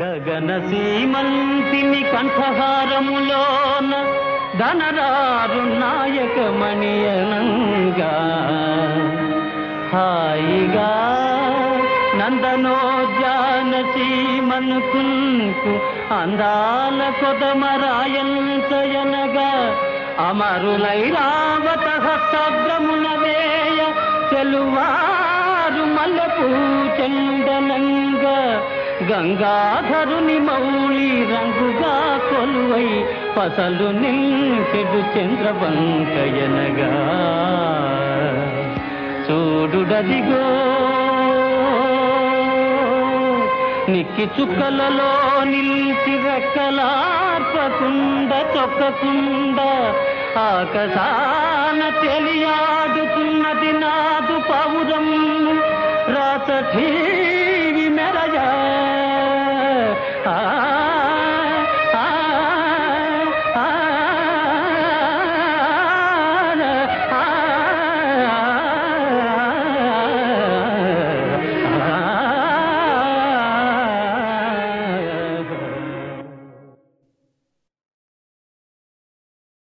గగన సీమంతిని కంఠహారములోన ధనరారు నాయక మణియనంగా. హాయిగా నందనోద్యాన సీమనుకుంకు అందాల కొదమరాయంతయనగా అమరులై రావత హస్తాగ్రమున వేయ తెలువా గంగాధరుని మౌళి రంగుగా కొలువై పసలు నిల్చెడు చంద్రవంకయనగా. చూడుడదిగో నిక్కి చుక్కలలో నిలిచి రెక్కలార్పకుండా చొక్కకుండ ఆకసాన తెలియాడుతున్నది నాదు పౌరం